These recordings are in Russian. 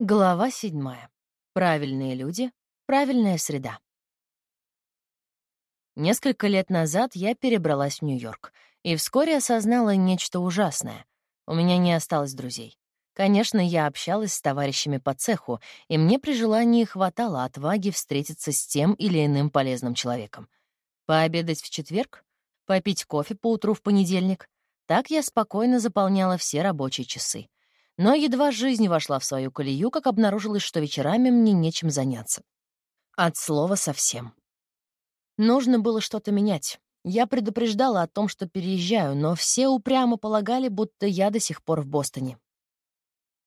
Глава седьмая. Правильные люди, правильная среда. Несколько лет назад я перебралась в Нью-Йорк и вскоре осознала нечто ужасное. У меня не осталось друзей. Конечно, я общалась с товарищами по цеху, и мне при желании хватало отваги встретиться с тем или иным полезным человеком. Пообедать в четверг, попить кофе по утру в понедельник. Так я спокойно заполняла все рабочие часы. Но едва жизнь вошла в свою колею, как обнаружилось, что вечерами мне нечем заняться. От слова совсем. Нужно было что-то менять. Я предупреждала о том, что переезжаю, но все упрямо полагали, будто я до сих пор в Бостоне.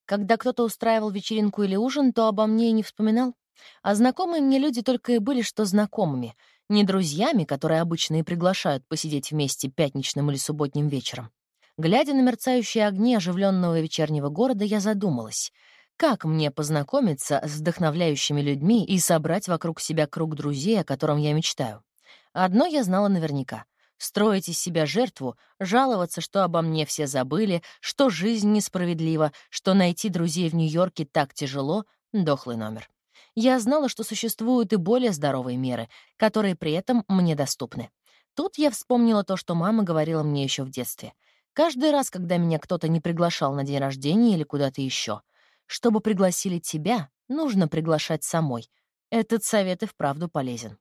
Когда кто-то устраивал вечеринку или ужин, то обо мне и не вспоминал. А знакомые мне люди только и были что знакомыми, не друзьями, которые обычно и приглашают посидеть вместе пятничным или субботним вечером. Глядя на мерцающие огни оживленного вечернего города, я задумалась, как мне познакомиться с вдохновляющими людьми и собрать вокруг себя круг друзей, о котором я мечтаю. Одно я знала наверняка. Строить из себя жертву, жаловаться, что обо мне все забыли, что жизнь несправедлива, что найти друзей в Нью-Йорке так тяжело — дохлый номер. Я знала, что существуют и более здоровые меры, которые при этом мне доступны. Тут я вспомнила то, что мама говорила мне еще в детстве — Каждый раз, когда меня кто-то не приглашал на день рождения или куда-то еще, чтобы пригласили тебя, нужно приглашать самой. Этот совет и вправду полезен.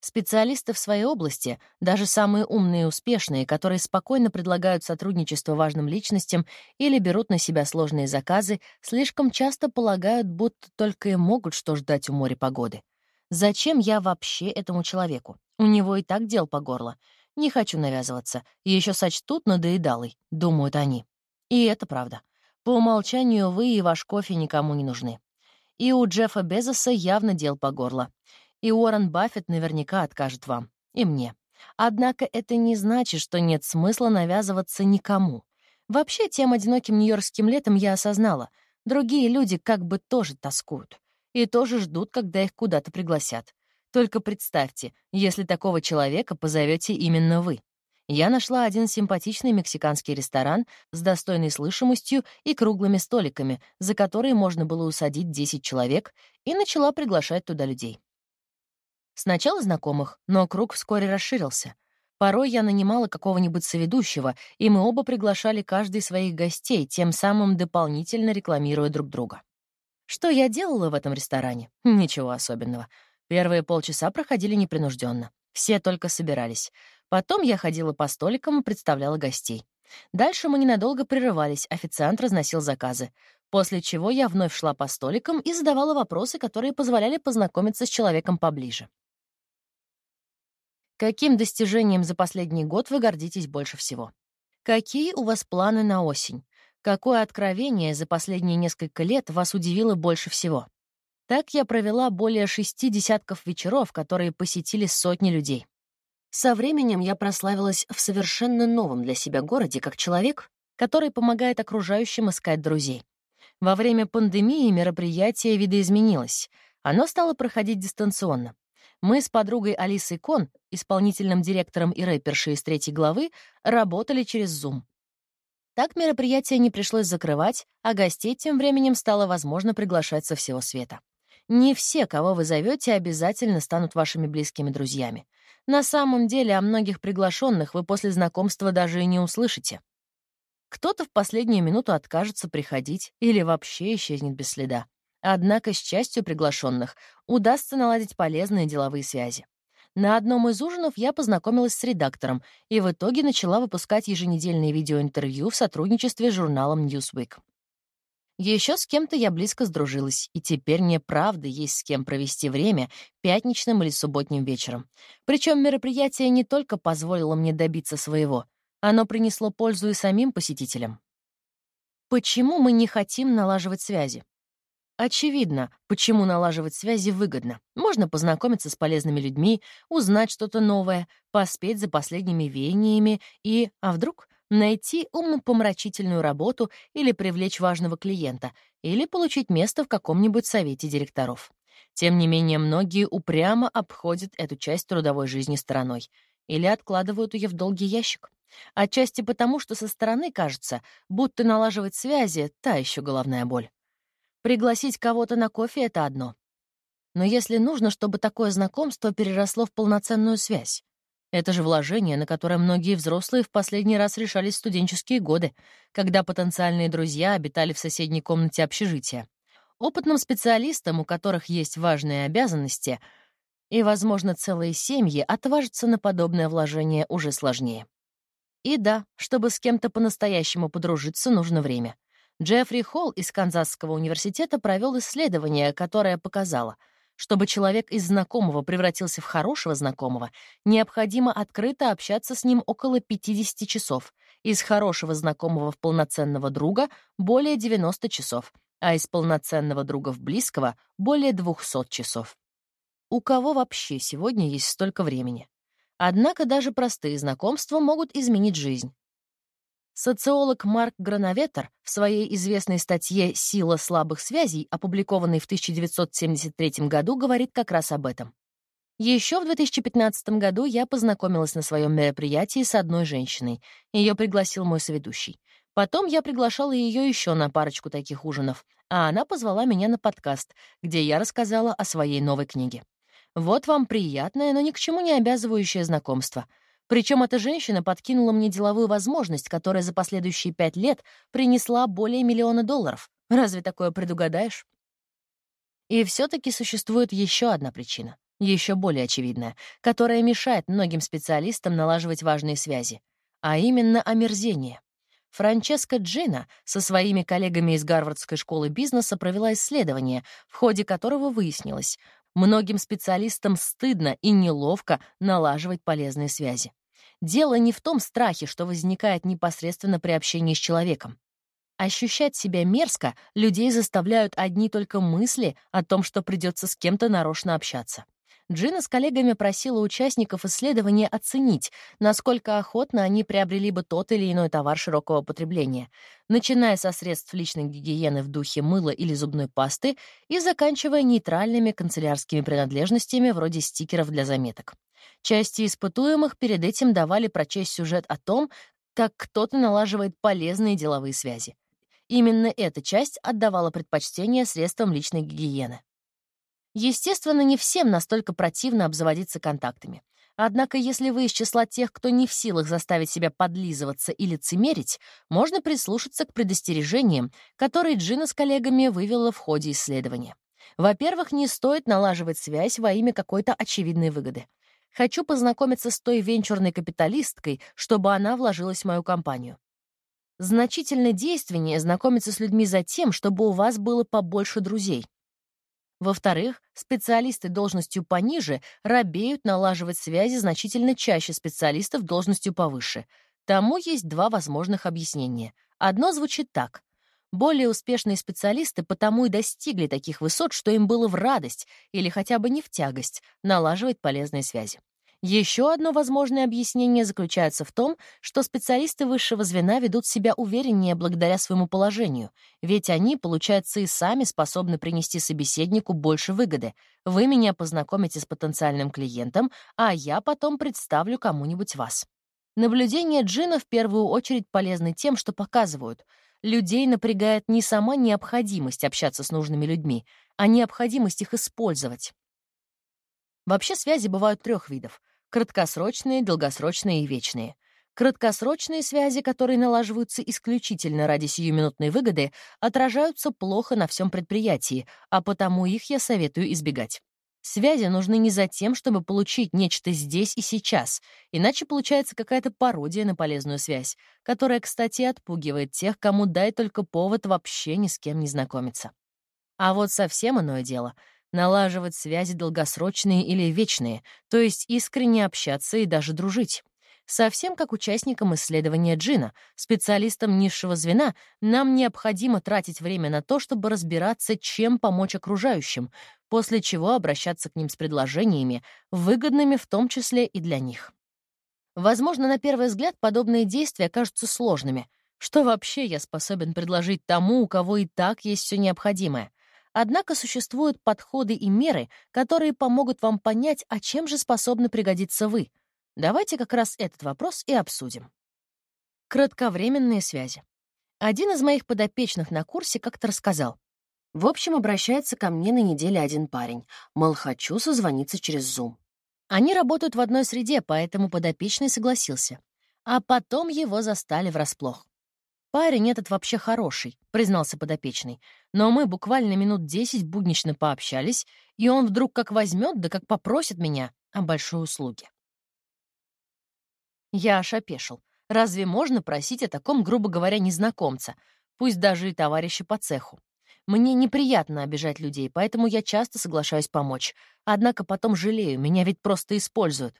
Специалисты в своей области, даже самые умные и успешные, которые спокойно предлагают сотрудничество важным личностям или берут на себя сложные заказы, слишком часто полагают, будто только и могут что ждать у моря погоды. Зачем я вообще этому человеку? У него и так дел по горло. Не хочу навязываться. Еще сочтут надоедалой, думают они. И это правда. По умолчанию вы и ваш кофе никому не нужны. И у Джеффа Безоса явно дел по горло. И Уоррен Баффет наверняка откажет вам. И мне. Однако это не значит, что нет смысла навязываться никому. Вообще, тем одиноким нью-йоркским летом я осознала. Другие люди как бы тоже тоскуют. И тоже ждут, когда их куда-то пригласят. Только представьте, если такого человека позовете именно вы. Я нашла один симпатичный мексиканский ресторан с достойной слышимостью и круглыми столиками, за которые можно было усадить 10 человек, и начала приглашать туда людей. Сначала знакомых, но круг вскоре расширился. Порой я нанимала какого-нибудь соведущего, и мы оба приглашали каждый своих гостей, тем самым дополнительно рекламируя друг друга. Что я делала в этом ресторане? Ничего особенного. Первые полчаса проходили непринужденно. Все только собирались. Потом я ходила по столикам и представляла гостей. Дальше мы ненадолго прерывались, официант разносил заказы. После чего я вновь шла по столикам и задавала вопросы, которые позволяли познакомиться с человеком поближе. Каким достижением за последний год вы гордитесь больше всего? Какие у вас планы на осень? Какое откровение за последние несколько лет вас удивило больше всего? Так я провела более шести десятков вечеров, которые посетили сотни людей. Со временем я прославилась в совершенно новом для себя городе как человек, который помогает окружающим искать друзей. Во время пандемии мероприятие видоизменилось. Оно стало проходить дистанционно. Мы с подругой Алисой Кон, исполнительным директором и рэпершей из третьей главы, работали через Zoom. Так мероприятие не пришлось закрывать, а гостей тем временем стало возможно приглашать со всего света. Не все, кого вы зовете, обязательно станут вашими близкими друзьями. На самом деле о многих приглашенных вы после знакомства даже и не услышите. Кто-то в последнюю минуту откажется приходить или вообще исчезнет без следа. Однако с частью приглашенных удастся наладить полезные деловые связи. На одном из ужинов я познакомилась с редактором и в итоге начала выпускать еженедельные видеоинтервью в сотрудничестве с журналом Newsweek. Еще с кем-то я близко сдружилась, и теперь мне правда есть с кем провести время пятничным или субботним вечером. Причем мероприятие не только позволило мне добиться своего, оно принесло пользу и самим посетителям. Почему мы не хотим налаживать связи? Очевидно, почему налаживать связи выгодно. Можно познакомиться с полезными людьми, узнать что-то новое, поспеть за последними веяниями и, а вдруг, найти умопомрачительную работу или привлечь важного клиента, или получить место в каком-нибудь совете директоров. Тем не менее, многие упрямо обходят эту часть трудовой жизни стороной или откладывают ее в долгий ящик. Отчасти потому, что со стороны кажется, будто налаживать связи — та еще головная боль. Пригласить кого-то на кофе — это одно. Но если нужно, чтобы такое знакомство переросло в полноценную связь, это же вложение, на которое многие взрослые в последний раз решались в студенческие годы, когда потенциальные друзья обитали в соседней комнате общежития. Опытным специалистам, у которых есть важные обязанности, и, возможно, целые семьи, отважиться на подобное вложение уже сложнее. И да, чтобы с кем-то по-настоящему подружиться, нужно время. Джеффри Холл из Канзасского университета провел исследование, которое показало — чтобы человек из знакомого превратился в хорошего знакомого, необходимо открыто общаться с ним около 50 часов, из хорошего знакомого в полноценного друга — более 90 часов, а из полноценного друга в близкого — более 200 часов. У кого вообще сегодня есть столько времени? Однако даже простые знакомства могут изменить жизнь. Социолог Марк Грановетер в своей известной статье «Сила слабых связей», опубликованной в 1973 году, говорит как раз об этом. Еще в 2015 году я познакомилась на своем мероприятии с одной женщиной. Ее пригласил мой соведущий. Потом я приглашала ее еще на парочку таких ужинов, а она позвала меня на подкаст, где я рассказала о своей новой книге. Вот вам приятное, но ни к чему не обязывающее знакомство — причем эта женщина подкинула мне деловую возможность, которая за последующие пять лет принесла более миллиона долларов. Разве такое предугадаешь? И все-таки существует еще одна причина, еще более очевидная, которая мешает многим специалистам налаживать важные связи, а именно омерзение. Франческа Джина со своими коллегами из Гарвардской школы бизнеса провела исследование, в ходе которого выяснилось, Многим специалистам стыдно и неловко налаживать полезные связи. Дело не в том страхе, что возникает непосредственно при общении с человеком. Ощущать себя мерзко людей заставляют одни только мысли о том, что придется с кем-то нарочно общаться. Джина с коллегами просила участников исследования оценить, насколько охотно они приобрели бы тот или иной товар широкого потребления, начиная со средств личной гигиены в духе мыла или зубной пасты и заканчивая нейтральными канцелярскими принадлежностями вроде стикеров для заметок. Части испытуемых перед этим давали прочесть сюжет о том, как кто-то налаживает полезные деловые связи. Именно эта часть отдавала предпочтение средствам личной гигиены. Естественно, не всем настолько противно обзаводиться контактами. Однако, если вы из числа тех, кто не в силах заставить себя подлизываться или цимерить, можно прислушаться к предостережениям, которые Джина с коллегами вывела в ходе исследования. Во-первых, не стоит налаживать связь во имя какой-то очевидной выгоды. Хочу познакомиться с той венчурной капиталисткой, чтобы она вложилась в мою компанию. Значительно действеннее знакомиться с людьми за тем, чтобы у вас было побольше друзей. Во-вторых, специалисты должностью пониже робеют налаживать связи значительно чаще специалистов должностью повыше. Тому есть два возможных объяснения. Одно звучит так. Более успешные специалисты потому и достигли таких высот, что им было в радость или хотя бы не в тягость налаживать полезные связи. Еще одно возможное объяснение заключается в том, что специалисты высшего звена ведут себя увереннее благодаря своему положению, ведь они, получается, и сами способны принести собеседнику больше выгоды. Вы меня познакомите с потенциальным клиентом, а я потом представлю кому-нибудь вас. Наблюдения Джина в первую очередь полезны тем, что показывают, людей напрягает не сама необходимость общаться с нужными людьми, а необходимость их использовать. Вообще связи бывают трех видов — краткосрочные, долгосрочные и вечные. Краткосрочные связи, которые налаживаются исключительно ради сиюминутной выгоды, отражаются плохо на всем предприятии, а потому их я советую избегать. Связи нужны не за тем, чтобы получить нечто здесь и сейчас, иначе получается какая-то пародия на полезную связь, которая, кстати, отпугивает тех, кому дай только повод вообще ни с кем не знакомиться. А вот совсем иное дело — налаживать связи долгосрочные или вечные, то есть искренне общаться и даже дружить. Совсем как участникам исследования Джина, специалистам низшего звена, нам необходимо тратить время на то, чтобы разбираться, чем помочь окружающим, после чего обращаться к ним с предложениями, выгодными в том числе и для них. Возможно, на первый взгляд подобные действия кажутся сложными. Что вообще я способен предложить тому, у кого и так есть все необходимое? Однако существуют подходы и меры, которые помогут вам понять, а чем же способны пригодиться вы. Давайте как раз этот вопрос и обсудим. Кратковременные связи. Один из моих подопечных на курсе как-то рассказал. В общем, обращается ко мне на неделе один парень. Мол, хочу созвониться через Zoom. Они работают в одной среде, поэтому подопечный согласился. А потом его застали врасплох. «Парень этот вообще хороший», — признался подопечный. «Но мы буквально минут десять буднично пообщались, и он вдруг как возьмет, да как попросит меня о большой услуге». Я аж опешил. Разве можно просить о таком, грубо говоря, незнакомца, пусть даже и товарища по цеху? Мне неприятно обижать людей, поэтому я часто соглашаюсь помочь. Однако потом жалею, меня ведь просто используют.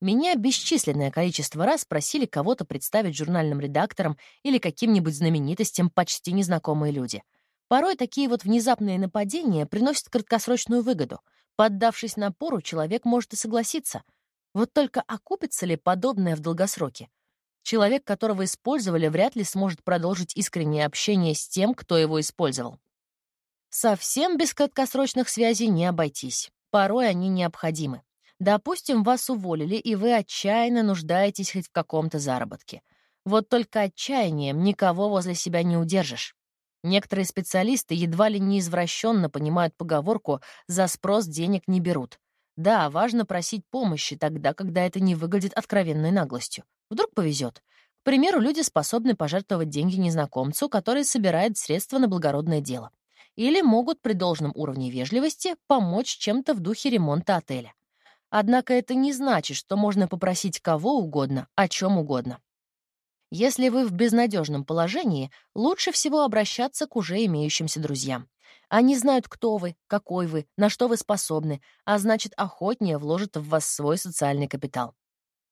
Меня бесчисленное количество раз просили кого-то представить журнальным редактором или каким-нибудь знаменитостям почти незнакомые люди. Порой такие вот внезапные нападения приносят краткосрочную выгоду. Поддавшись напору, человек может и согласиться. Вот только окупится ли подобное в долгосроке? Человек, которого использовали, вряд ли сможет продолжить искреннее общение с тем, кто его использовал. Совсем без краткосрочных связей не обойтись. Порой они необходимы. Допустим, вас уволили, и вы отчаянно нуждаетесь хоть в каком-то заработке. Вот только отчаянием никого возле себя не удержишь. Некоторые специалисты едва ли не извращенно понимают поговорку «за спрос денег не берут». Да, важно просить помощи тогда, когда это не выглядит откровенной наглостью. Вдруг повезет. К примеру, люди способны пожертвовать деньги незнакомцу, который собирает средства на благородное дело. Или могут при должном уровне вежливости помочь чем-то в духе ремонта отеля. Однако это не значит, что можно попросить кого угодно, о чем угодно. Если вы в безнадежном положении, лучше всего обращаться к уже имеющимся друзьям. Они знают, кто вы, какой вы, на что вы способны, а значит, охотнее вложат в вас свой социальный капитал.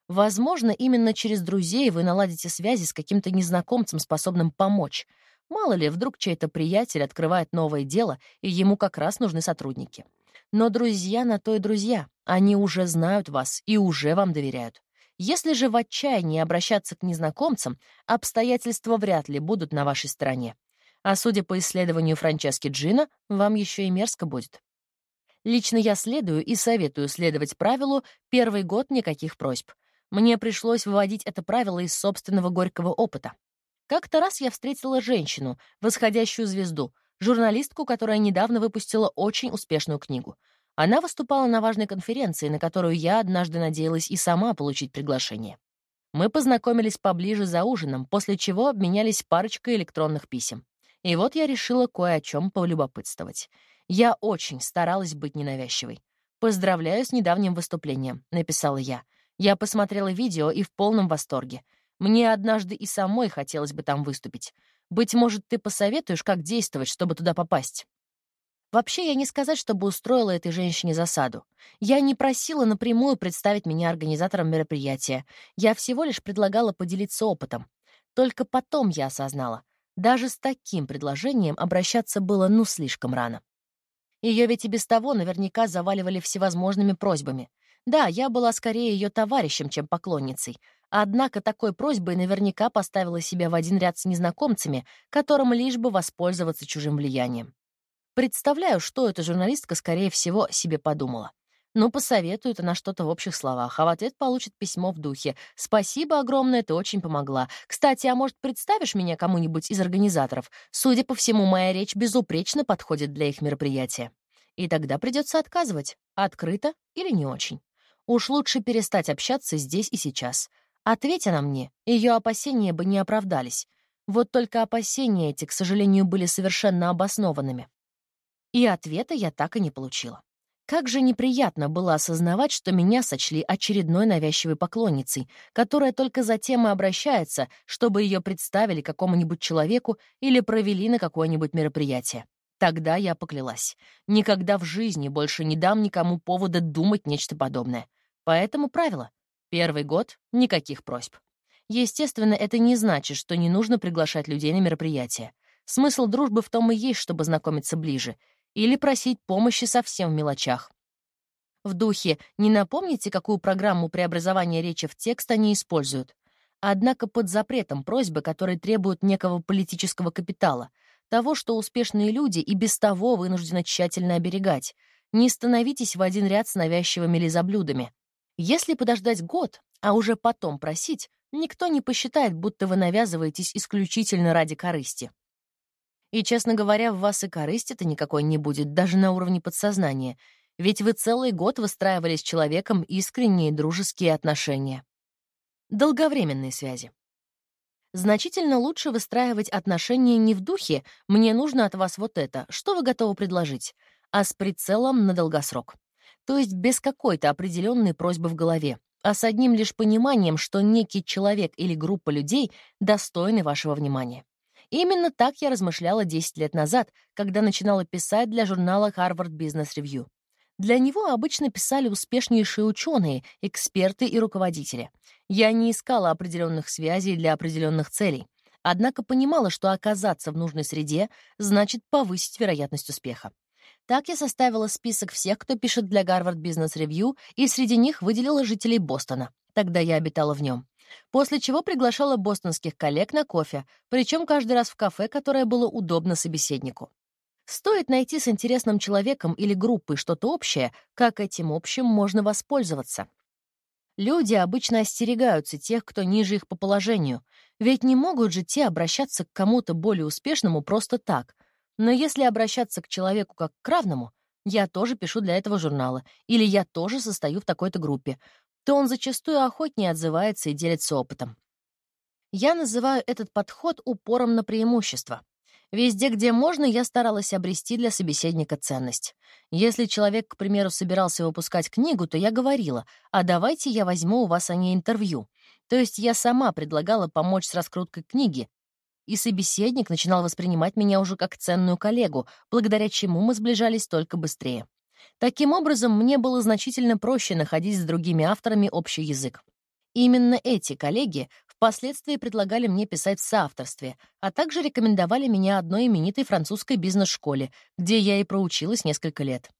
Возможно, именно через друзей вы наладите связи с каким-то незнакомцем, способным помочь. Мало ли, вдруг чей-то приятель открывает новое дело, и ему как раз нужны сотрудники. Но друзья на то и друзья. Они уже знают вас и уже вам доверяют. Если же в отчаянии обращаться к незнакомцам, обстоятельства вряд ли будут на вашей стороне. А судя по исследованию Франчески Джина, вам еще и мерзко будет. Лично я следую и советую следовать правилу «первый год никаких просьб». Мне пришлось выводить это правило из собственного горького опыта. Как-то раз я встретила женщину, восходящую звезду, журналистку, которая недавно выпустила очень успешную книгу. Она выступала на важной конференции, на которую я однажды надеялась и сама получить приглашение. Мы познакомились поближе за ужином, после чего обменялись парочкой электронных писем. И вот я решила кое о чем полюбопытствовать. Я очень старалась быть ненавязчивой. «Поздравляю с недавним выступлением», — написала я. Я посмотрела видео и в полном восторге. Мне однажды и самой хотелось бы там выступить. Быть может, ты посоветуешь, как действовать, чтобы туда попасть? Вообще, я не сказать, чтобы устроила этой женщине засаду. Я не просила напрямую представить меня организатором мероприятия. Я всего лишь предлагала поделиться опытом. Только потом я осознала. Даже с таким предложением обращаться было ну слишком рано. Ее ведь и без того наверняка заваливали всевозможными просьбами. Да, я была скорее ее товарищем, чем поклонницей. Однако такой просьбой наверняка поставила себя в один ряд с незнакомцами, которым лишь бы воспользоваться чужим влиянием. Представляю, что эта журналистка, скорее всего, себе подумала. Ну, посоветует она что-то в общих словах, а в ответ получит письмо в духе «Спасибо огромное, ты очень помогла. Кстати, а может, представишь меня кому-нибудь из организаторов? Судя по всему, моя речь безупречно подходит для их мероприятия». И тогда придется отказывать, открыто или не очень. Уж лучше перестать общаться здесь и сейчас. Ответя на мне, ее опасения бы не оправдались. Вот только опасения эти, к сожалению, были совершенно обоснованными. И ответа я так и не получила. Как же неприятно было осознавать, что меня сочли очередной навязчивой поклонницей, которая только затем и обращается, чтобы ее представили какому-нибудь человеку или провели на какое-нибудь мероприятие. Тогда я поклялась. Никогда в жизни больше не дам никому повода думать нечто подобное. Поэтому правило. Первый год — никаких просьб. Естественно, это не значит, что не нужно приглашать людей на мероприятия. Смысл дружбы в том и есть, чтобы знакомиться ближе. Или просить помощи совсем в мелочах. В духе «не напомните, какую программу преобразования речи в текст они используют». Однако под запретом просьбы, которые требуют некого политического капитала, того, что успешные люди и без того вынуждены тщательно оберегать. Не становитесь в один ряд с навязчивыми лизоблюдами. Если подождать год, а уже потом просить, никто не посчитает, будто вы навязываетесь исключительно ради корысти. И, честно говоря, в вас и корысти-то никакой не будет, даже на уровне подсознания, ведь вы целый год выстраивали с человеком искренние дружеские отношения. Долговременные связи. Значительно лучше выстраивать отношения не в духе «мне нужно от вас вот это, что вы готовы предложить», а с прицелом на долгосрок. То есть без какой-то определенной просьбы в голове, а с одним лишь пониманием, что некий человек или группа людей достойны вашего внимания. Именно так я размышляла 10 лет назад, когда начинала писать для журнала Harvard Business Review. Для него обычно писали успешнейшие ученые, эксперты и руководители. Я не искала определенных связей для определенных целей, однако понимала, что оказаться в нужной среде значит повысить вероятность успеха. Так я составила список всех, кто пишет для Harvard Business Review, и среди них выделила жителей Бостона. Тогда я обитала в нем. После чего приглашала бостонских коллег на кофе, причем каждый раз в кафе, которое было удобно собеседнику. Стоит найти с интересным человеком или группой что-то общее, как этим общим можно воспользоваться. Люди обычно остерегаются тех, кто ниже их по положению, ведь не могут же те обращаться к кому-то более успешному просто так. Но если обращаться к человеку как к равному, я тоже пишу для этого журнала, или я тоже состою в такой-то группе, то он зачастую охотнее отзывается и делится опытом. Я называю этот подход упором на преимущество. Везде, где можно, я старалась обрести для собеседника ценность. Если человек, к примеру, собирался выпускать книгу, то я говорила, а давайте я возьму у вас о ней интервью. То есть я сама предлагала помочь с раскруткой книги, и собеседник начинал воспринимать меня уже как ценную коллегу, благодаря чему мы сближались только быстрее. Таким образом, мне было значительно проще находить с другими авторами общий язык. именно эти коллеги впоследствии предлагали мне писать в соавторстве, а также рекомендовали меня одной именитой французской бизнес-школе, где я и проучилась несколько лет.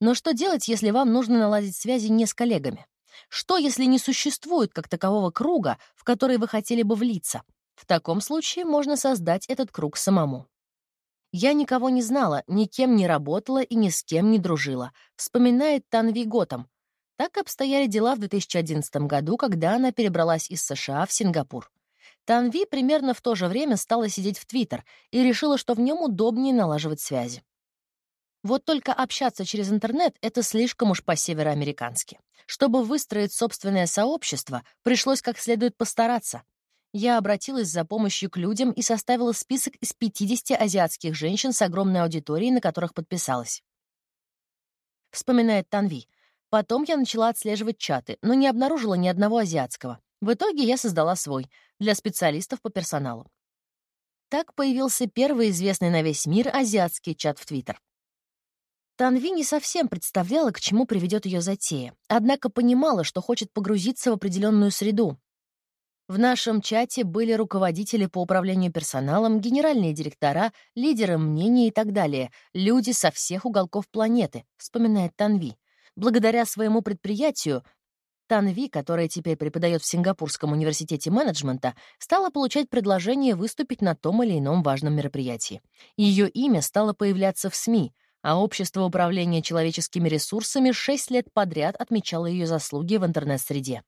Но что делать, если вам нужно наладить связи не с коллегами? Что, если не существует как такового круга, в который вы хотели бы влиться? В таком случае можно создать этот круг самому. Я никого не знала, никем не работала и ни с кем не дружила, вспоминает Танви Готом. Так обстояли дела в 2011 году, когда она перебралась из США в Сингапур. Танви примерно в то же время стала сидеть в Твиттер и решила, что в нем удобнее налаживать связи. Вот только общаться через интернет — это слишком уж по-североамерикански. Чтобы выстроить собственное сообщество, пришлось как следует постараться я обратилась за помощью к людям и составила список из 50 азиатских женщин с огромной аудиторией, на которых подписалась. Вспоминает Танви. Потом я начала отслеживать чаты, но не обнаружила ни одного азиатского. В итоге я создала свой, для специалистов по персоналу. Так появился первый известный на весь мир азиатский чат в Твиттер. Танви не совсем представляла, к чему приведет ее затея, однако понимала, что хочет погрузиться в определенную среду, в нашем чате были руководители по управлению персоналом, генеральные директора, лидеры мнений и так далее, люди со всех уголков планеты, вспоминает Танви. Благодаря своему предприятию Танви, которая теперь преподает в Сингапурском университете менеджмента, стала получать предложение выступить на том или ином важном мероприятии. Ее имя стало появляться в СМИ, а Общество управления человеческими ресурсами шесть лет подряд отмечало ее заслуги в интернет-среде.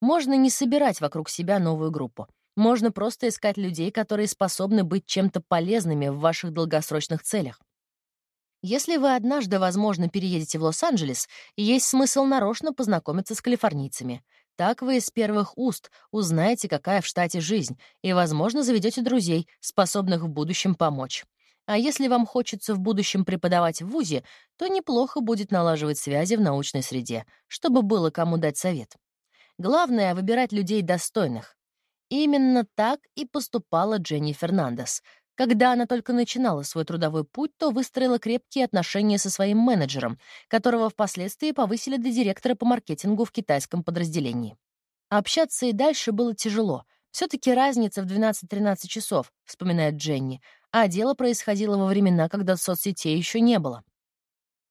Можно не собирать вокруг себя новую группу. Можно просто искать людей, которые способны быть чем-то полезными в ваших долгосрочных целях. Если вы однажды, возможно, переедете в Лос-Анджелес, есть смысл нарочно познакомиться с калифорнийцами. Так вы из первых уст узнаете, какая в штате жизнь, и, возможно, заведете друзей, способных в будущем помочь. А если вам хочется в будущем преподавать в ВУЗе, то неплохо будет налаживать связи в научной среде, чтобы было кому дать совет. Главное — выбирать людей достойных. Именно так и поступала Дженни Фернандес. Когда она только начинала свой трудовой путь, то выстроила крепкие отношения со своим менеджером, которого впоследствии повысили до директора по маркетингу в китайском подразделении. Общаться и дальше было тяжело. Все-таки разница в 12-13 часов, вспоминает Дженни, а дело происходило во времена, когда соцсетей еще не было.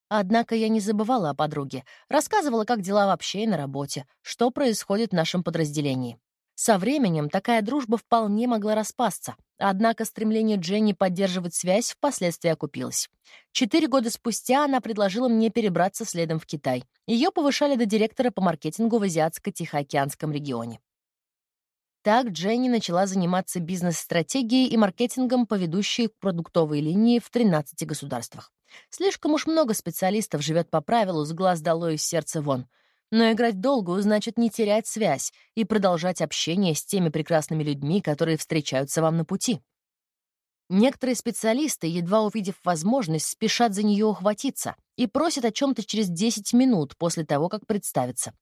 Однако я не забывала о подруге, рассказывала, как дела вообще и на работе, что происходит в нашем подразделении. Со временем такая дружба вполне могла распасться, однако стремление Дженни поддерживать связь впоследствии окупилось. Четыре года спустя она предложила мне перебраться следом в Китай. Ее повышали до директора по маркетингу в Азиатско-Тихоокеанском регионе. Так Дженни начала заниматься бизнес-стратегией и маркетингом по ведущей продуктовой линии в 13 государствах. Слишком уж много специалистов живет по правилу «с глаз долой из сердца вон». Но играть долгую значит не терять связь и продолжать общение с теми прекрасными людьми, которые встречаются вам на пути. Некоторые специалисты, едва увидев возможность, спешат за нее ухватиться и просят о чем-то через 10 минут после того, как представится.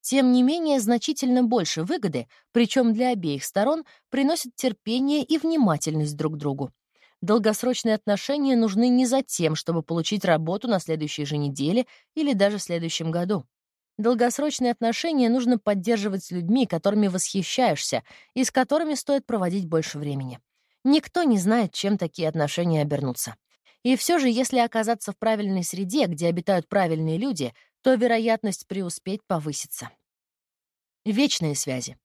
Тем не менее, значительно больше выгоды, причем для обеих сторон, приносит терпение и внимательность друг к другу. Долгосрочные отношения нужны не за тем, чтобы получить работу на следующей же неделе или даже в следующем году. Долгосрочные отношения нужно поддерживать с людьми, которыми восхищаешься и с которыми стоит проводить больше времени. Никто не знает, чем такие отношения обернутся. И все же, если оказаться в правильной среде, где обитают правильные люди, то вероятность преуспеть повысится. Вечные связи.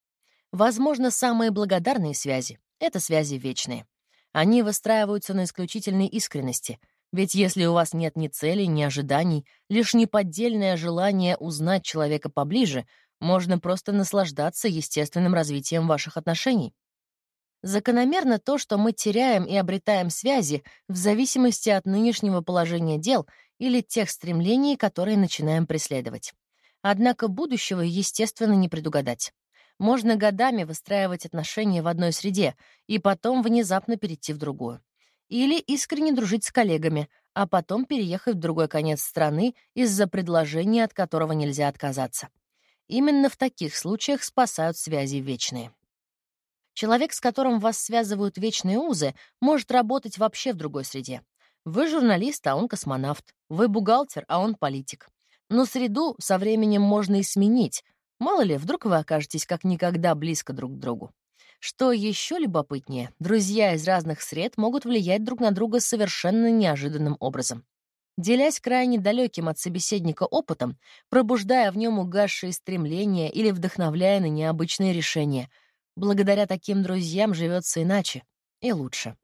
Возможно, самые благодарные связи — это связи вечные. Они выстраиваются на исключительной искренности, ведь если у вас нет ни целей, ни ожиданий, лишь неподдельное желание узнать человека поближе, можно просто наслаждаться естественным развитием ваших отношений. Закономерно то, что мы теряем и обретаем связи в зависимости от нынешнего положения дел или тех стремлений, которые начинаем преследовать. Однако будущего, естественно, не предугадать. Можно годами выстраивать отношения в одной среде и потом внезапно перейти в другую. Или искренне дружить с коллегами, а потом переехать в другой конец страны из-за предложения, от которого нельзя отказаться. Именно в таких случаях спасают связи вечные. Человек, с которым вас связывают вечные узы, может работать вообще в другой среде. Вы журналист, а он космонавт. Вы бухгалтер, а он политик. Но среду со временем можно и сменить. Мало ли, вдруг вы окажетесь как никогда близко друг к другу. Что еще любопытнее, друзья из разных сред могут влиять друг на друга совершенно неожиданным образом. Делясь крайне далеким от собеседника опытом, пробуждая в нем угасшие стремления или вдохновляя на необычные решения, благодаря таким друзьям живется иначе и лучше.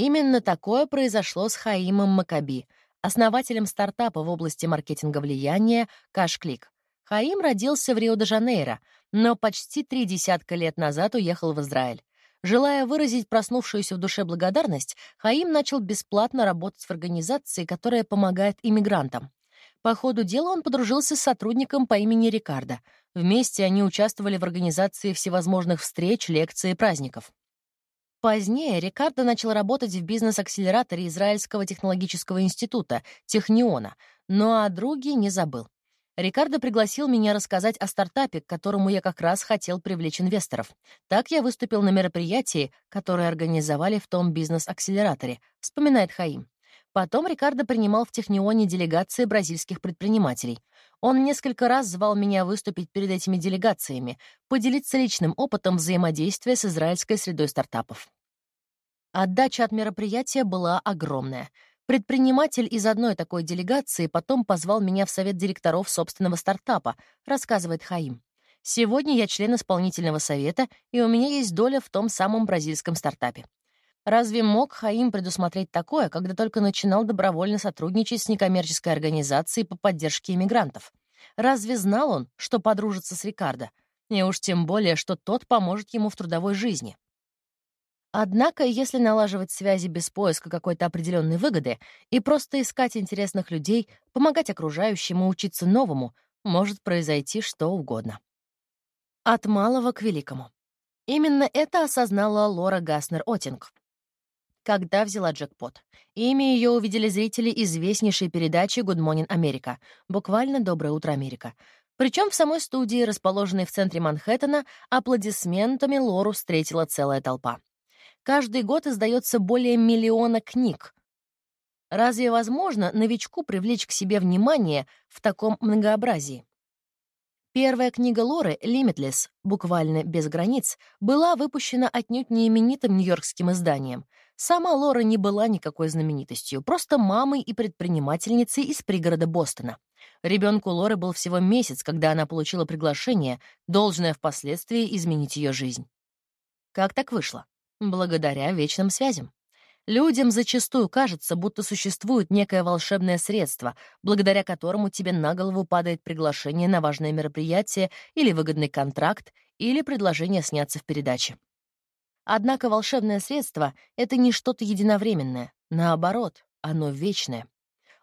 Именно такое произошло с Хаимом Макаби, основателем стартапа в области маркетинга влияния «Кашклик». Хаим родился в Рио-де-Жанейро, но почти три десятка лет назад уехал в Израиль. Желая выразить проснувшуюся в душе благодарность, Хаим начал бесплатно работать в организации, которая помогает иммигрантам. По ходу дела он подружился с сотрудником по имени Рикардо. Вместе они участвовали в организации всевозможных встреч, лекций и праздников. Позднее Рикардо начал работать в бизнес-акселераторе Израильского технологического института, Техниона, но о друге не забыл. Рикардо пригласил меня рассказать о стартапе, к которому я как раз хотел привлечь инвесторов. Так я выступил на мероприятии, которое организовали в том бизнес-акселераторе, вспоминает Хаим. Потом Рикардо принимал в Технионе делегации бразильских предпринимателей. Он несколько раз звал меня выступить перед этими делегациями, поделиться личным опытом взаимодействия с израильской средой стартапов. Отдача от мероприятия была огромная. Предприниматель из одной такой делегации потом позвал меня в совет директоров собственного стартапа, рассказывает Хаим. Сегодня я член исполнительного совета, и у меня есть доля в том самом бразильском стартапе. Разве мог Хаим предусмотреть такое, когда только начинал добровольно сотрудничать с некоммерческой организацией по поддержке иммигрантов? Разве знал он, что подружится с Рикардо? И уж тем более, что тот поможет ему в трудовой жизни. Однако, если налаживать связи без поиска какой-то определенной выгоды и просто искать интересных людей, помогать окружающим и учиться новому, может произойти что угодно. От малого к великому. Именно это осознала Лора Гаснер-Отинг, когда взяла джекпот. Имя ее увидели зрители известнейшей передачи «Good Morning America», буквально «Доброе утро, Америка». Причем в самой студии, расположенной в центре Манхэттена, аплодисментами Лору встретила целая толпа. Каждый год издается более миллиона книг. Разве возможно новичку привлечь к себе внимание в таком многообразии? Первая книга Лоры «Limitless», буквально «без границ», была выпущена отнюдь не именитым нью-йоркским изданием. Сама Лора не была никакой знаменитостью, просто мамой и предпринимательницей из пригорода Бостона. Ребенку Лоры был всего месяц, когда она получила приглашение, должное впоследствии изменить ее жизнь. Как так вышло? Благодаря вечным связям. Людям зачастую кажется, будто существует некое волшебное средство, благодаря которому тебе на голову падает приглашение на важное мероприятие или выгодный контракт, или предложение сняться в передаче. Однако волшебное средство — это не что-то единовременное. Наоборот, оно вечное.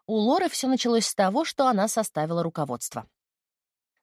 У Лоры все началось с того, что она составила руководство.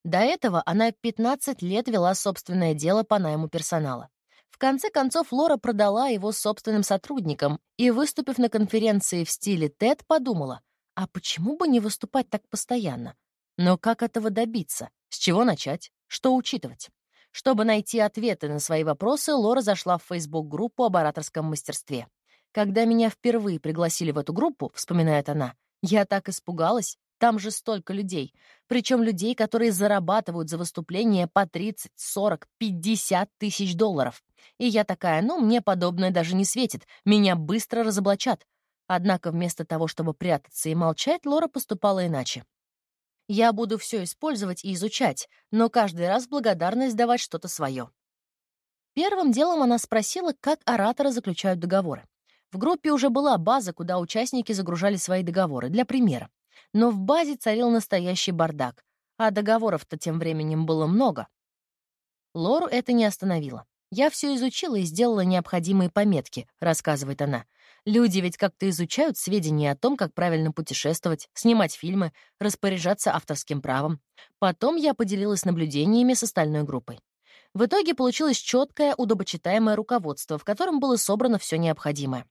До этого она 15 лет вела собственное дело по найму персонала. В конце концов, Лора продала его собственным сотрудникам и, выступив на конференции в стиле TED, подумала, а почему бы не выступать так постоянно? Но как этого добиться? С чего начать? Что учитывать? Чтобы найти ответы на свои вопросы, Лора зашла в Facebook-группу об ораторском мастерстве. «Когда меня впервые пригласили в эту группу», — вспоминает она, «я так испугалась, там же столько людей. Причем людей, которые зарабатывают за выступление по 30, 40, 50 тысяч долларов. И я такая, ну, мне подобное даже не светит. Меня быстро разоблачат. Однако вместо того, чтобы прятаться и молчать, Лора поступала иначе. Я буду все использовать и изучать, но каждый раз благодарность давать что-то свое. Первым делом она спросила, как ораторы заключают договоры. В группе уже была база, куда участники загружали свои договоры, для примера. Но в базе царил настоящий бардак, а договоров-то тем временем было много. Лору это не остановило. «Я все изучила и сделала необходимые пометки», — рассказывает она. «Люди ведь как-то изучают сведения о том, как правильно путешествовать, снимать фильмы, распоряжаться авторским правом. Потом я поделилась наблюдениями с остальной группой. В итоге получилось четкое, удобочитаемое руководство, в котором было собрано все необходимое.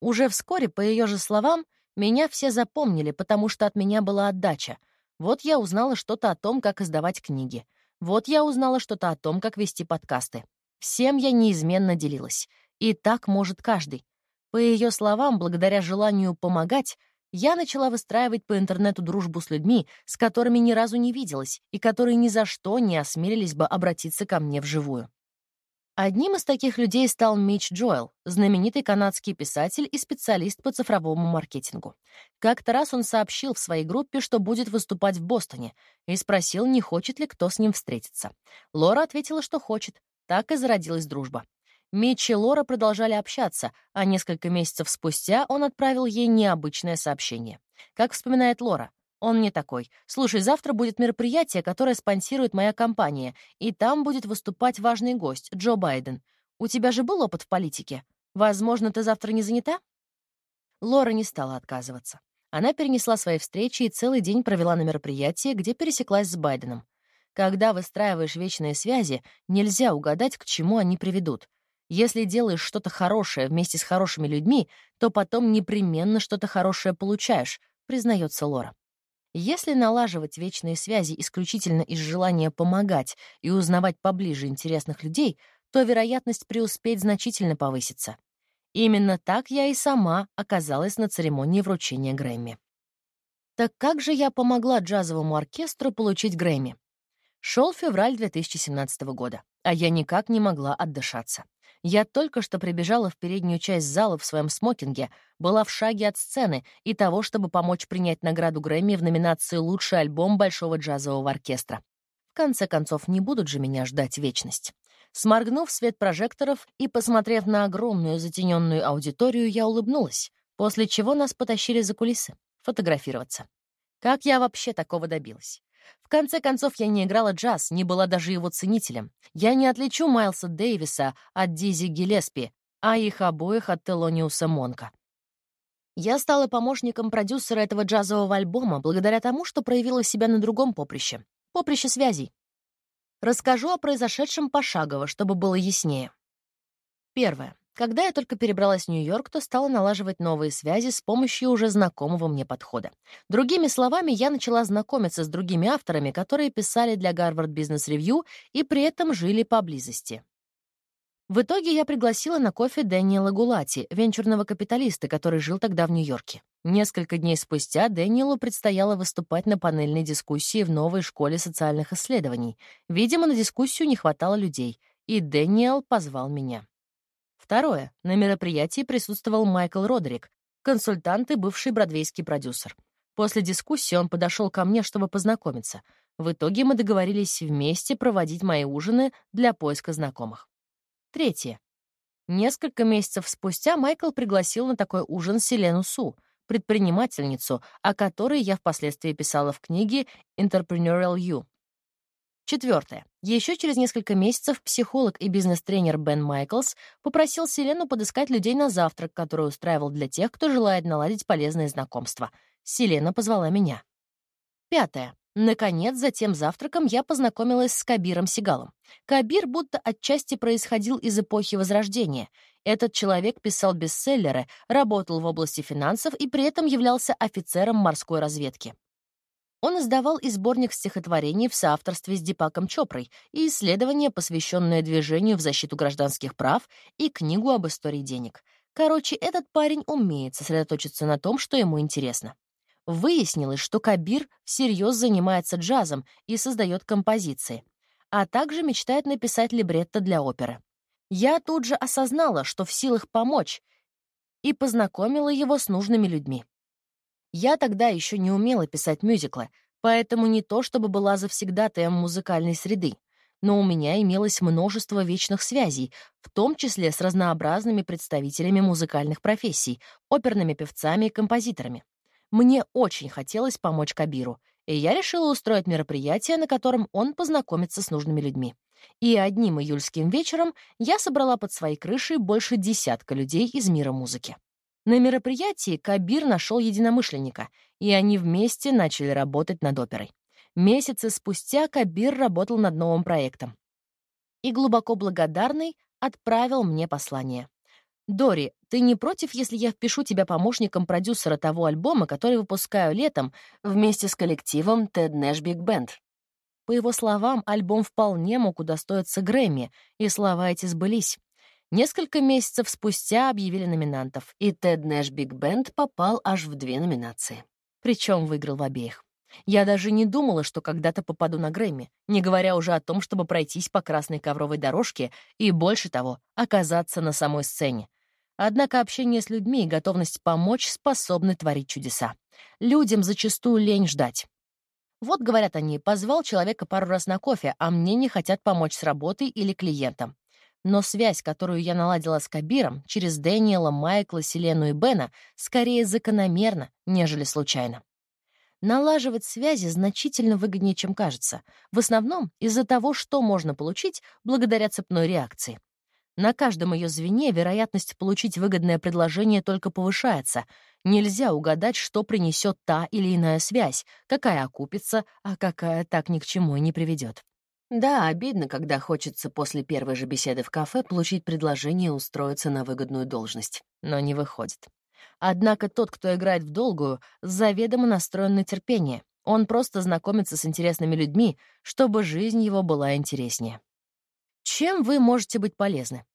Уже вскоре, по ее же словам, меня все запомнили, потому что от меня была отдача. Вот я узнала что-то о том, как издавать книги. Вот я узнала что-то о том, как вести подкасты. Всем я неизменно делилась. И так может каждый. По ее словам, благодаря желанию помогать, я начала выстраивать по интернету дружбу с людьми, с которыми ни разу не виделась и которые ни за что не осмелились бы обратиться ко мне вживую. Одним из таких людей стал Митч Джоэл, знаменитый канадский писатель и специалист по цифровому маркетингу. Как-то раз он сообщил в своей группе, что будет выступать в Бостоне, и спросил, не хочет ли кто с ним встретиться. Лора ответила, что хочет. Так и зародилась дружба. Митч и Лора продолжали общаться, а несколько месяцев спустя он отправил ей необычное сообщение. Как вспоминает Лора, он не такой. Слушай, завтра будет мероприятие, которое спонсирует моя компания, и там будет выступать важный гость, Джо Байден. У тебя же был опыт в политике? Возможно, ты завтра не занята? Лора не стала отказываться. Она перенесла свои встречи и целый день провела на мероприятии, где пересеклась с Байденом. Когда выстраиваешь вечные связи, нельзя угадать, к чему они приведут. Если делаешь что-то хорошее вместе с хорошими людьми, то потом непременно что-то хорошее получаешь, признается Лора. Если налаживать вечные связи исключительно из желания помогать и узнавать поближе интересных людей, то вероятность преуспеть значительно повысится. Именно так я и сама оказалась на церемонии вручения Грэмми. Так как же я помогла джазовому оркестру получить Грэмми? Шел февраль 2017 года, а я никак не могла отдышаться. Я только что прибежала в переднюю часть зала в своем смокинге, была в шаге от сцены и того, чтобы помочь принять награду Грэмми в номинации «Лучший альбом Большого джазового оркестра». В конце концов, не будут же меня ждать вечность. Сморгнув свет прожекторов и посмотрев на огромную затененную аудиторию, я улыбнулась, после чего нас потащили за кулисы фотографироваться. Как я вообще такого добилась? В конце концов, я не играла джаз, не была даже его ценителем. Я не отличу Майлса Дэвиса от Дизи Гиллеспи, а их обоих от Телониуса Монка. Я стала помощником продюсера этого джазового альбома благодаря тому, что проявила себя на другом поприще — поприще связей. Расскажу о произошедшем пошагово, чтобы было яснее. Первое. Когда я только перебралась в Нью-Йорк, то стала налаживать новые связи с помощью уже знакомого мне подхода. Другими словами, я начала знакомиться с другими авторами, которые писали для Harvard Business Review и при этом жили поблизости. В итоге я пригласила на кофе Дэниела Гулати, венчурного капиталиста, который жил тогда в Нью-Йорке. Несколько дней спустя Дэниелу предстояло выступать на панельной дискуссии в новой школе социальных исследований. Видимо, на дискуссию не хватало людей, и Дэниел позвал меня. Второе. На мероприятии присутствовал Майкл Родерик, консультант и бывший бродвейский продюсер. После дискуссии он подошел ко мне, чтобы познакомиться. В итоге мы договорились вместе проводить мои ужины для поиска знакомых. Третье. Несколько месяцев спустя Майкл пригласил на такой ужин Селену Су, предпринимательницу, о которой я впоследствии писала в книге «Entrepreneurial You». Четвертое. Еще через несколько месяцев психолог и бизнес-тренер Бен Майклс попросил Селену подыскать людей на завтрак, который устраивал для тех, кто желает наладить полезные знакомства. Селена позвала меня. Пятое. Наконец, за тем завтраком я познакомилась с Кабиром Сигалом. Кабир будто отчасти происходил из эпохи Возрождения. Этот человек писал бестселлеры, работал в области финансов и при этом являлся офицером морской разведки. Он издавал и сборник стихотворений в соавторстве с Дипаком Чопрой, и исследование, посвященное движению в защиту гражданских прав, и книгу об истории денег. Короче, этот парень умеет сосредоточиться на том, что ему интересно. Выяснилось, что Кабир всерьез занимается джазом и создает композиции, а также мечтает написать либретто для оперы. Я тут же осознала, что в силах помочь, и познакомила его с нужными людьми. Я тогда еще не умела писать мюзиклы, поэтому не то чтобы была завсегдатаем музыкальной среды, но у меня имелось множество вечных связей, в том числе с разнообразными представителями музыкальных профессий, оперными певцами и композиторами. Мне очень хотелось помочь Кабиру, и я решила устроить мероприятие, на котором он познакомится с нужными людьми. И одним июльским вечером я собрала под своей крышей больше десятка людей из мира музыки. На мероприятии Кабир нашел единомышленника, и они вместе начали работать над оперой. Месяцы спустя Кабир работал над новым проектом. И глубоко благодарный отправил мне послание. «Дори, ты не против, если я впишу тебя помощником продюсера того альбома, который выпускаю летом вместе с коллективом Ted Nash Big Band?» По его словам, альбом вполне мог удостоиться Грэмми, и слова эти сбылись. Несколько месяцев спустя объявили номинантов, и Тед Нэш Биг Бенд попал аж в две номинации. Причем выиграл в обеих. Я даже не думала, что когда-то попаду на Грэмми, не говоря уже о том, чтобы пройтись по красной ковровой дорожке и, больше того, оказаться на самой сцене. Однако общение с людьми и готовность помочь способны творить чудеса. Людям зачастую лень ждать. Вот, говорят они, позвал человека пару раз на кофе, а мне не хотят помочь с работой или клиентом. Но связь, которую я наладила с Кабиром через Дэниела, Майкла, Селену и Бена, скорее закономерна, нежели случайно. Налаживать связи значительно выгоднее, чем кажется. В основном из-за того, что можно получить благодаря цепной реакции. На каждом ее звене вероятность получить выгодное предложение только повышается. Нельзя угадать, что принесет та или иная связь, какая окупится, а какая так ни к чему и не приведет. Да, обидно, когда хочется после первой же беседы в кафе получить предложение устроиться на выгодную должность. Но не выходит. Однако тот, кто играет в долгую, заведомо настроен на терпение. Он просто знакомится с интересными людьми, чтобы жизнь его была интереснее. Чем вы можете быть полезны?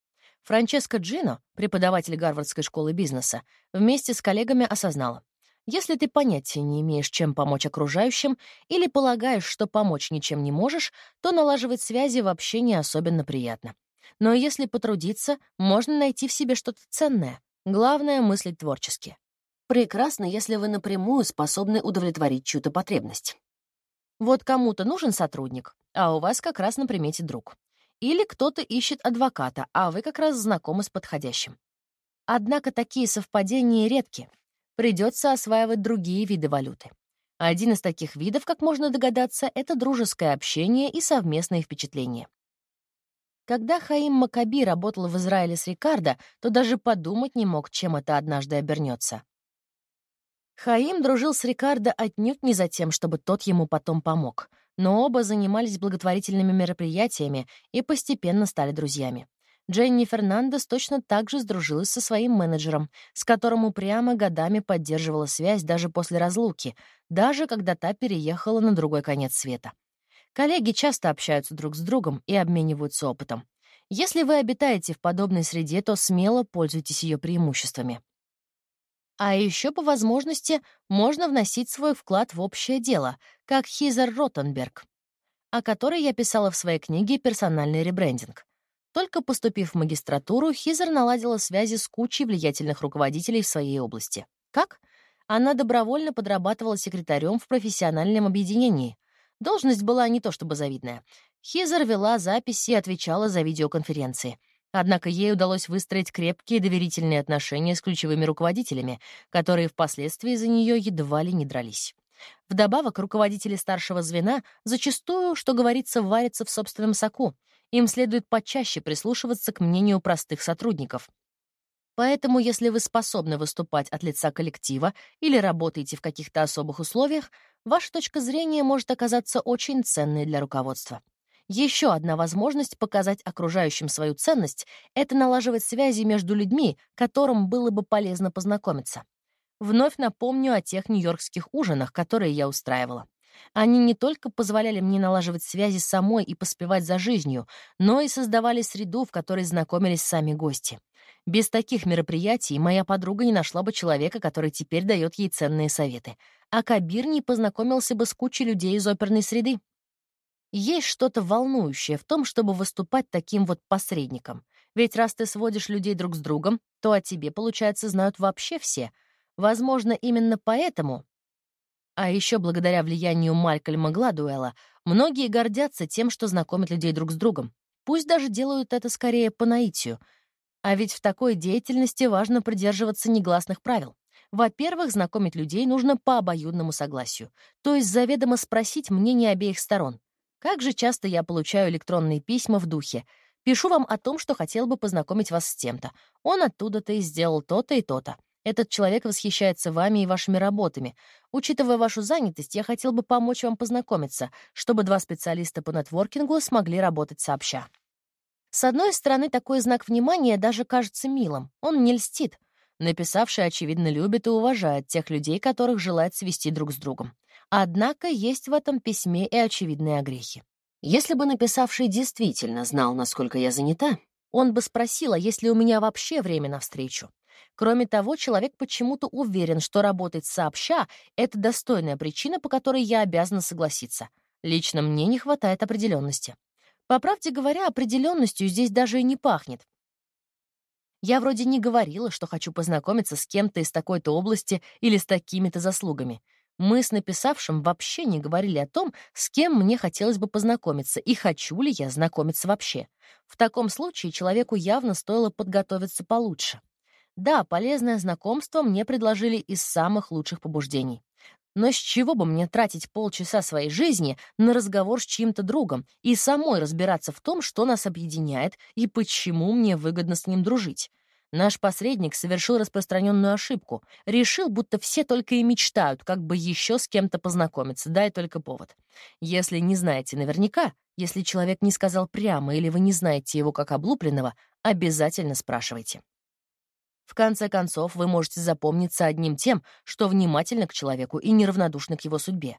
Франческа Джино, преподаватель Гарвардской школы бизнеса, вместе с коллегами осознала. Если ты понятия не имеешь, чем помочь окружающим, или полагаешь, что помочь ничем не можешь, то налаживать связи вообще не особенно приятно. Но если потрудиться, можно найти в себе что-то ценное. Главное — мыслить творчески. Прекрасно, если вы напрямую способны удовлетворить чью-то потребность. Вот кому-то нужен сотрудник, а у вас как раз на примете друг. Или кто-то ищет адвоката, а вы как раз знакомы с подходящим. Однако такие совпадения редки придется осваивать другие виды валюты. Один из таких видов, как можно догадаться, это дружеское общение и совместные впечатления. Когда Хаим Макаби работал в Израиле с Рикардо, то даже подумать не мог, чем это однажды обернется. Хаим дружил с Рикардо отнюдь не за тем, чтобы тот ему потом помог, но оба занимались благотворительными мероприятиями и постепенно стали друзьями. Дженни Фернандес точно так же сдружилась со своим менеджером, с которым упрямо годами поддерживала связь даже после разлуки, даже когда та переехала на другой конец света. Коллеги часто общаются друг с другом и обмениваются опытом. Если вы обитаете в подобной среде, то смело пользуйтесь ее преимуществами. А еще по возможности можно вносить свой вклад в общее дело, как Хизер Ротенберг, о которой я писала в своей книге «Персональный ребрендинг». Только поступив в магистратуру, Хизер наладила связи с кучей влиятельных руководителей в своей области. Как? Она добровольно подрабатывала секретарем в профессиональном объединении. Должность была не то чтобы завидная. Хизер вела записи и отвечала за видеоконференции. Однако ей удалось выстроить крепкие доверительные отношения с ключевыми руководителями, которые впоследствии за нее едва ли не дрались. Вдобавок, руководители старшего звена зачастую, что говорится, варятся в собственном соку. Им следует почаще прислушиваться к мнению простых сотрудников. Поэтому, если вы способны выступать от лица коллектива или работаете в каких-то особых условиях, ваша точка зрения может оказаться очень ценной для руководства. Еще одна возможность показать окружающим свою ценность — это налаживать связи между людьми, которым было бы полезно познакомиться. Вновь напомню о тех нью-йоркских ужинах, которые я устраивала. Они не только позволяли мне налаживать связи самой и поспевать за жизнью, но и создавали среду, в которой знакомились сами гости. Без таких мероприятий моя подруга не нашла бы человека, который теперь дает ей ценные советы, а Кабир не познакомился бы с кучей людей из оперной среды. Есть что-то волнующее в том, чтобы выступать таким вот посредником. Ведь раз ты сводишь людей друг с другом, то о тебе, получается, знают вообще все. Возможно, именно поэтому... А еще благодаря влиянию Малькольма Гладуэлла многие гордятся тем, что знакомят людей друг с другом. Пусть даже делают это скорее по наитию. А ведь в такой деятельности важно придерживаться негласных правил. Во-первых, знакомить людей нужно по обоюдному согласию, то есть заведомо спросить мнение обеих сторон. Как же часто я получаю электронные письма в духе. Пишу вам о том, что хотел бы познакомить вас с тем-то. Он оттуда-то и сделал то-то и то-то. Этот человек восхищается вами и вашими работами. Учитывая вашу занятость, я хотел бы помочь вам познакомиться, чтобы два специалиста по нетворкингу смогли работать сообща. С одной стороны, такой знак внимания даже кажется милым. Он не льстит. Написавший, очевидно, любит и уважает тех людей, которых желает свести друг с другом. Однако есть в этом письме и очевидные огрехи. Если бы написавший действительно знал, насколько я занята, он бы спросил, а есть ли у меня вообще время на встречу. Кроме того, человек почему-то уверен, что работать сообща — это достойная причина, по которой я обязана согласиться. Лично мне не хватает определенности. По правде говоря, определенностью здесь даже и не пахнет. Я вроде не говорила, что хочу познакомиться с кем-то из такой-то области или с такими-то заслугами. Мы с написавшим вообще не говорили о том, с кем мне хотелось бы познакомиться и хочу ли я знакомиться вообще. В таком случае человеку явно стоило подготовиться получше. Да, полезное знакомство мне предложили из самых лучших побуждений. Но с чего бы мне тратить полчаса своей жизни на разговор с чьим-то другом и самой разбираться в том, что нас объединяет и почему мне выгодно с ним дружить? Наш посредник совершил распространенную ошибку. Решил, будто все только и мечтают, как бы еще с кем-то познакомиться, дай только повод. Если не знаете наверняка, если человек не сказал прямо или вы не знаете его как облупленного, обязательно спрашивайте. В конце концов, вы можете запомниться одним тем, что внимательны к человеку и неравнодушны к его судьбе.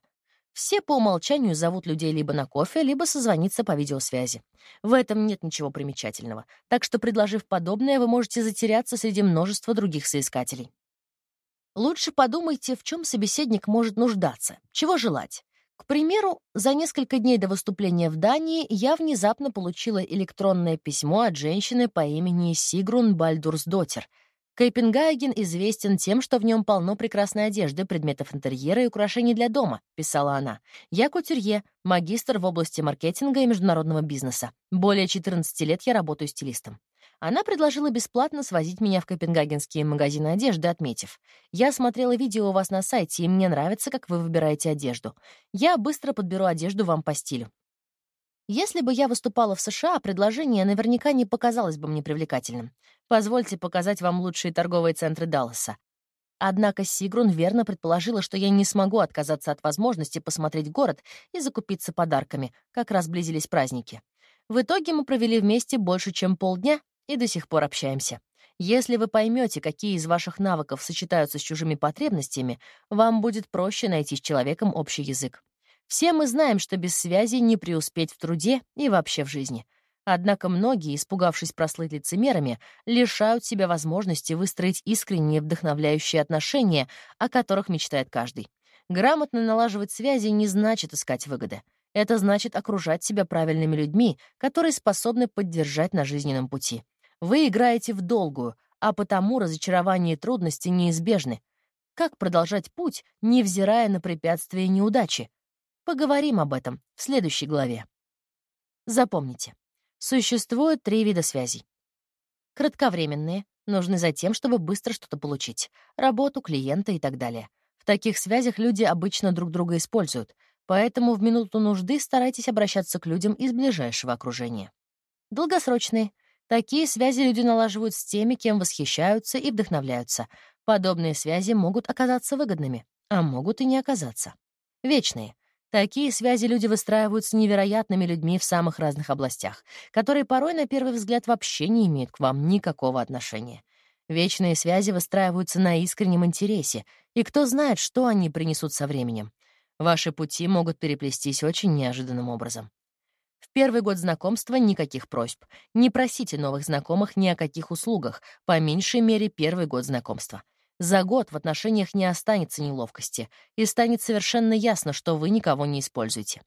Все по умолчанию зовут людей либо на кофе, либо созвониться по видеосвязи. В этом нет ничего примечательного, так что, предложив подобное, вы можете затеряться среди множества других соискателей. Лучше подумайте, в чем собеседник может нуждаться, чего желать. К примеру, за несколько дней до выступления в Дании я внезапно получила электронное письмо от женщины по имени Сигрун Бальдурсдотер — Копенгаген известен тем, что в нем полно прекрасной одежды, предметов интерьера и украшений для дома, писала она. Я кутюрье, магистр в области маркетинга и международного бизнеса. Более 14 лет я работаю стилистом. Она предложила бесплатно свозить меня в копенгагенские магазины одежды, отметив. «Я смотрела видео у вас на сайте, и мне нравится, как вы выбираете одежду. Я быстро подберу одежду вам по стилю. Если бы я выступала в США, предложение наверняка не показалось бы мне привлекательным. Позвольте показать вам лучшие торговые центры Далласа. Однако Сигрун верно предположила, что я не смогу отказаться от возможности посмотреть город и закупиться подарками, как раз близились праздники. В итоге мы провели вместе больше, чем полдня и до сих пор общаемся. Если вы поймете, какие из ваших навыков сочетаются с чужими потребностями, вам будет проще найти с человеком общий язык. Все мы знаем, что без связи не преуспеть в труде и вообще в жизни. Однако многие, испугавшись прослыть лицемерами, лишают себя возможности выстроить искренние вдохновляющие отношения, о которых мечтает каждый. Грамотно налаживать связи не значит искать выгоды. Это значит окружать себя правильными людьми, которые способны поддержать на жизненном пути. Вы играете в долгую, а потому разочарование и трудности неизбежны. Как продолжать путь, невзирая на препятствия и неудачи? Поговорим об этом в следующей главе. Запомните, существует три вида связей. Кратковременные, нужны за тем, чтобы быстро что-то получить. Работу, клиента и так далее. В таких связях люди обычно друг друга используют, поэтому в минуту нужды старайтесь обращаться к людям из ближайшего окружения. Долгосрочные. Такие связи люди налаживают с теми, кем восхищаются и вдохновляются. Подобные связи могут оказаться выгодными, а могут и не оказаться. Вечные. Такие связи люди выстраивают с невероятными людьми в самых разных областях, которые порой на первый взгляд вообще не имеют к вам никакого отношения. Вечные связи выстраиваются на искреннем интересе, и кто знает, что они принесут со временем. Ваши пути могут переплестись очень неожиданным образом. В первый год знакомства никаких просьб. Не просите новых знакомых ни о каких услугах, по меньшей мере первый год знакомства. За год в отношениях не останется неловкости, и станет совершенно ясно, что вы никого не используете.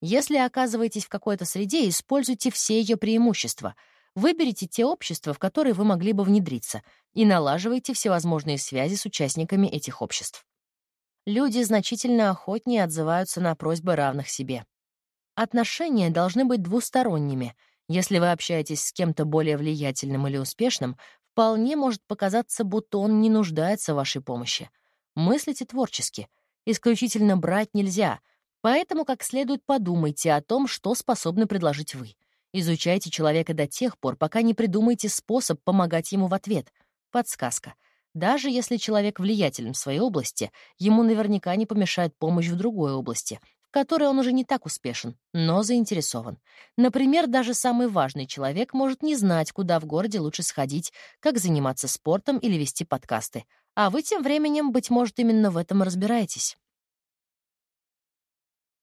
Если оказываетесь в какой-то среде, используйте все ее преимущества. Выберите те общества, в которые вы могли бы внедриться, и налаживайте всевозможные связи с участниками этих обществ. Люди значительно охотнее отзываются на просьбы равных себе. Отношения должны быть двусторонними. Если вы общаетесь с кем-то более влиятельным или успешным, вполне может показаться, будто он не нуждается в вашей помощи. Мыслите творчески. Исключительно брать нельзя, поэтому как следует подумайте о том, что способны предложить вы. Изучайте человека до тех пор, пока не придумаете способ помогать ему в ответ. Подсказка. Даже если человек влиятелен в своей области, ему наверняка не помешает помощь в другой области, в которой он уже не так успешен, но заинтересован. Например, даже самый важный человек может не знать, куда в городе лучше сходить, как заниматься спортом или вести подкасты. А вы тем временем, быть может, именно в этом разбираетесь.